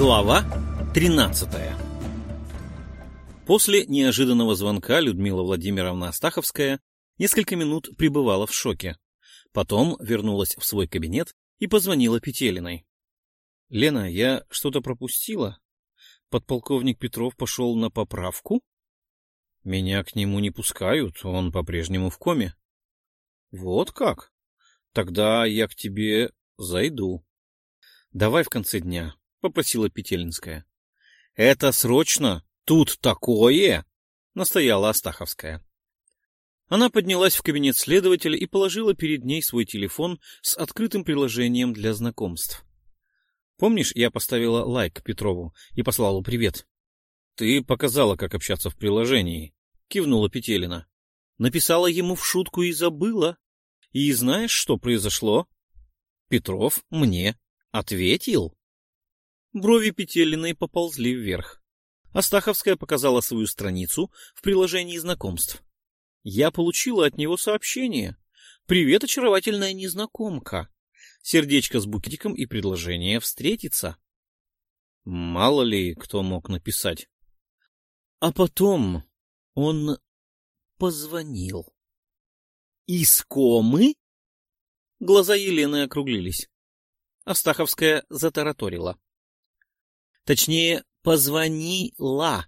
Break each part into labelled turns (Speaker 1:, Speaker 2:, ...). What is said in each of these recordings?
Speaker 1: Глава 13 После неожиданного звонка Людмила Владимировна Астаховская несколько минут пребывала в шоке. Потом вернулась в свой кабинет и позвонила Петелиной. — Лена, я что-то пропустила? Подполковник Петров пошел на поправку? — Меня к нему не пускают, он по-прежнему в коме. — Вот как? Тогда я к тебе зайду. — Давай в конце дня, — попросила Петелинская. — Это срочно! Тут такое! — настояла Астаховская. Она поднялась в кабинет следователя и положила перед ней свой телефон с открытым приложением для знакомств. Помнишь, я поставила лайк Петрову и послала привет? — Ты показала, как общаться в приложении, — кивнула Петелина. Написала ему в шутку и забыла. И знаешь, что произошло? Петров мне ответил. Брови Петелиной поползли вверх. Астаховская показала свою страницу в приложении знакомств. Я получила от него сообщение. «Привет, очаровательная незнакомка!» Сердечко с букетиком и предложение встретиться. Мало ли кто мог написать. А потом он позвонил. Из комы? Глаза Елены округлились. Астаховская затараторила. Точнее, позвонила.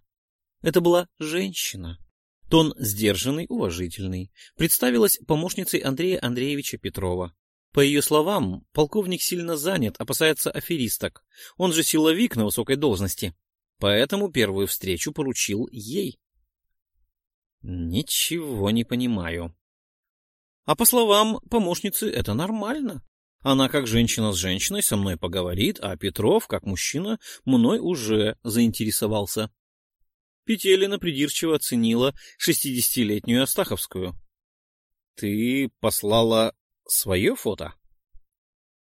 Speaker 1: Это была женщина. Тон сдержанный, уважительный. Представилась помощницей Андрея Андреевича Петрова. По ее словам, полковник сильно занят, опасается аферисток. Он же силовик на высокой должности. Поэтому первую встречу поручил ей. Ничего не понимаю. А по словам помощницы, это нормально. Она, как женщина с женщиной, со мной поговорит, а Петров, как мужчина, мной уже заинтересовался. Петелина придирчиво оценила шестидесятилетнюю Астаховскую. — Ты послала свое фото?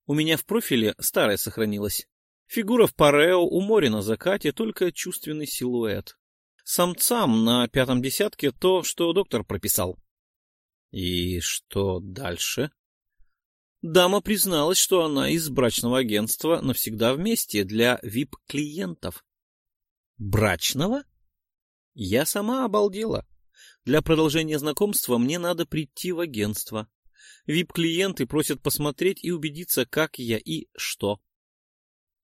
Speaker 1: У меня в профиле старое сохранилось. Фигура в парео у моря на закате, только чувственный силуэт. Самцам на пятом десятке то, что доктор прописал. И что дальше? Дама призналась, что она из брачного агентства навсегда вместе для вип-клиентов. Брачного? Я сама обалдела. Для продолжения знакомства мне надо прийти в агентство. Вип-клиенты просят посмотреть и убедиться, как я и что.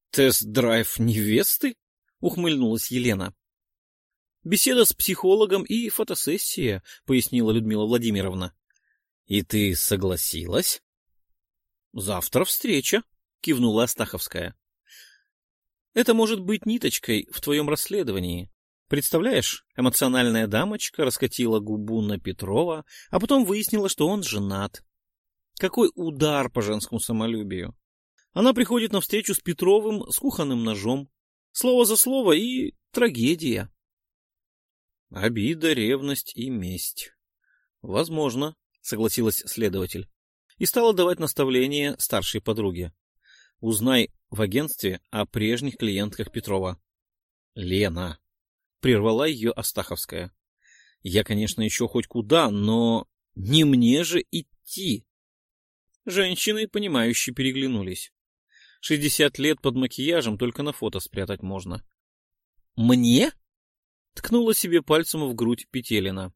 Speaker 1: «Тест-драйв невесты?» — ухмыльнулась Елена. «Беседа с психологом и фотосессия», — пояснила Людмила Владимировна. «И ты согласилась?» «Завтра встреча», — кивнула Астаховская. «Это может быть ниточкой в твоем расследовании. Представляешь, эмоциональная дамочка раскатила губу на Петрова, а потом выяснила, что он женат. Какой удар по женскому самолюбию! Она приходит на встречу с Петровым с кухонным ножом. Слово за слово и трагедия. Обида, ревность и месть. Возможно, согласилась следователь. И стала давать наставления старшей подруге. Узнай в агентстве о прежних клиентках Петрова. Лена. Прервала ее Астаховская. Я, конечно, еще хоть куда, но не мне же идти. Женщины, понимающие, переглянулись. Шестьдесят лет под макияжем только на фото спрятать можно. «Мне?» — ткнула себе пальцем в грудь Петелина.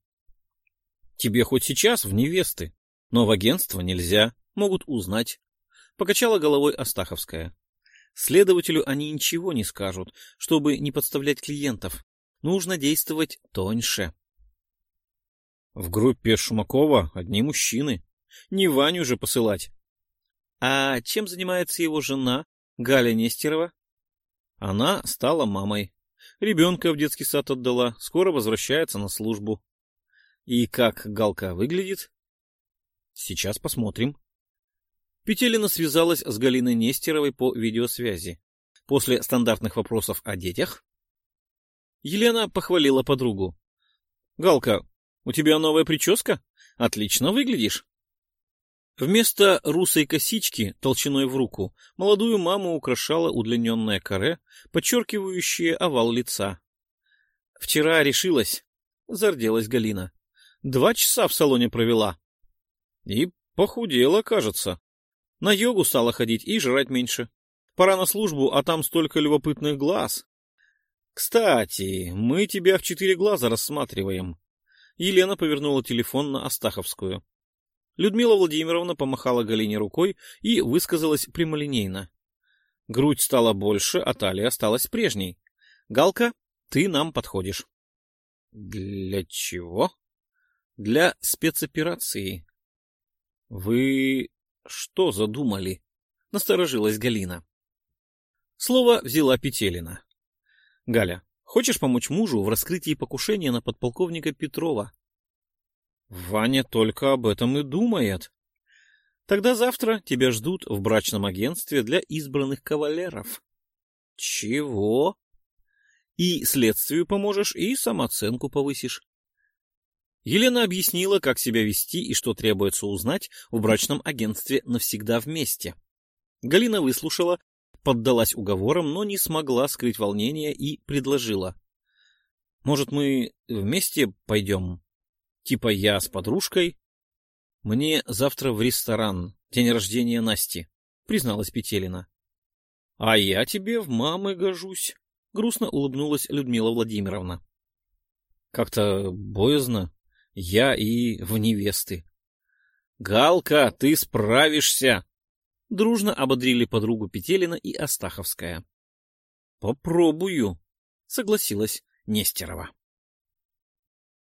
Speaker 1: «Тебе хоть сейчас в невесты, но в агентство нельзя, могут узнать», — покачала головой Астаховская. «Следователю они ничего не скажут, чтобы не подставлять клиентов. Нужно действовать тоньше». В группе Шумакова одни мужчины, не Ваню же посылать. А чем занимается его жена, Галя Нестерова? Она стала мамой. Ребенка в детский сад отдала, скоро возвращается на службу. И как Галка выглядит? Сейчас посмотрим. Петелина связалась с Галиной Нестеровой по видеосвязи. После стандартных вопросов о детях Елена похвалила подругу. — Галка, у тебя новая прическа? Отлично выглядишь. Вместо русой косички, толщиной в руку, молодую маму украшала удлиненная каре, подчеркивающее овал лица. «Вчера решилась», — зарделась Галина. «Два часа в салоне провела». «И похудела, кажется. На йогу стала ходить и жрать меньше. Пора на службу, а там столько любопытных глаз. Кстати, мы тебя в четыре глаза рассматриваем. Елена повернула телефон на Астаховскую. Людмила Владимировна помахала Галине рукой и высказалась прямолинейно. Грудь стала больше, а талия осталась прежней. Галка, ты нам подходишь. Для чего? Для спецоперации. Вы что задумали? Насторожилась Галина. Слово взяла Петелина. Галя, хочешь помочь мужу в раскрытии покушения на подполковника Петрова? Ваня только об этом и думает. Тогда завтра тебя ждут в брачном агентстве для избранных кавалеров. Чего? И следствию поможешь, и самооценку повысишь. Елена объяснила, как себя вести и что требуется узнать в брачном агентстве навсегда вместе. Галина выслушала, поддалась уговорам, но не смогла скрыть волнение и предложила. — Может, мы вместе пойдем? Типа я с подружкой? — Мне завтра в ресторан, день рождения Насти, — призналась Петелина. — А я тебе в мамы гожусь, — грустно улыбнулась Людмила Владимировна. — Как-то боязно. Я и в невесты. — Галка, ты справишься! — дружно ободрили подругу Петелина и Астаховская. — Попробую, — согласилась Нестерова.